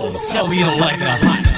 Sell me you like a hot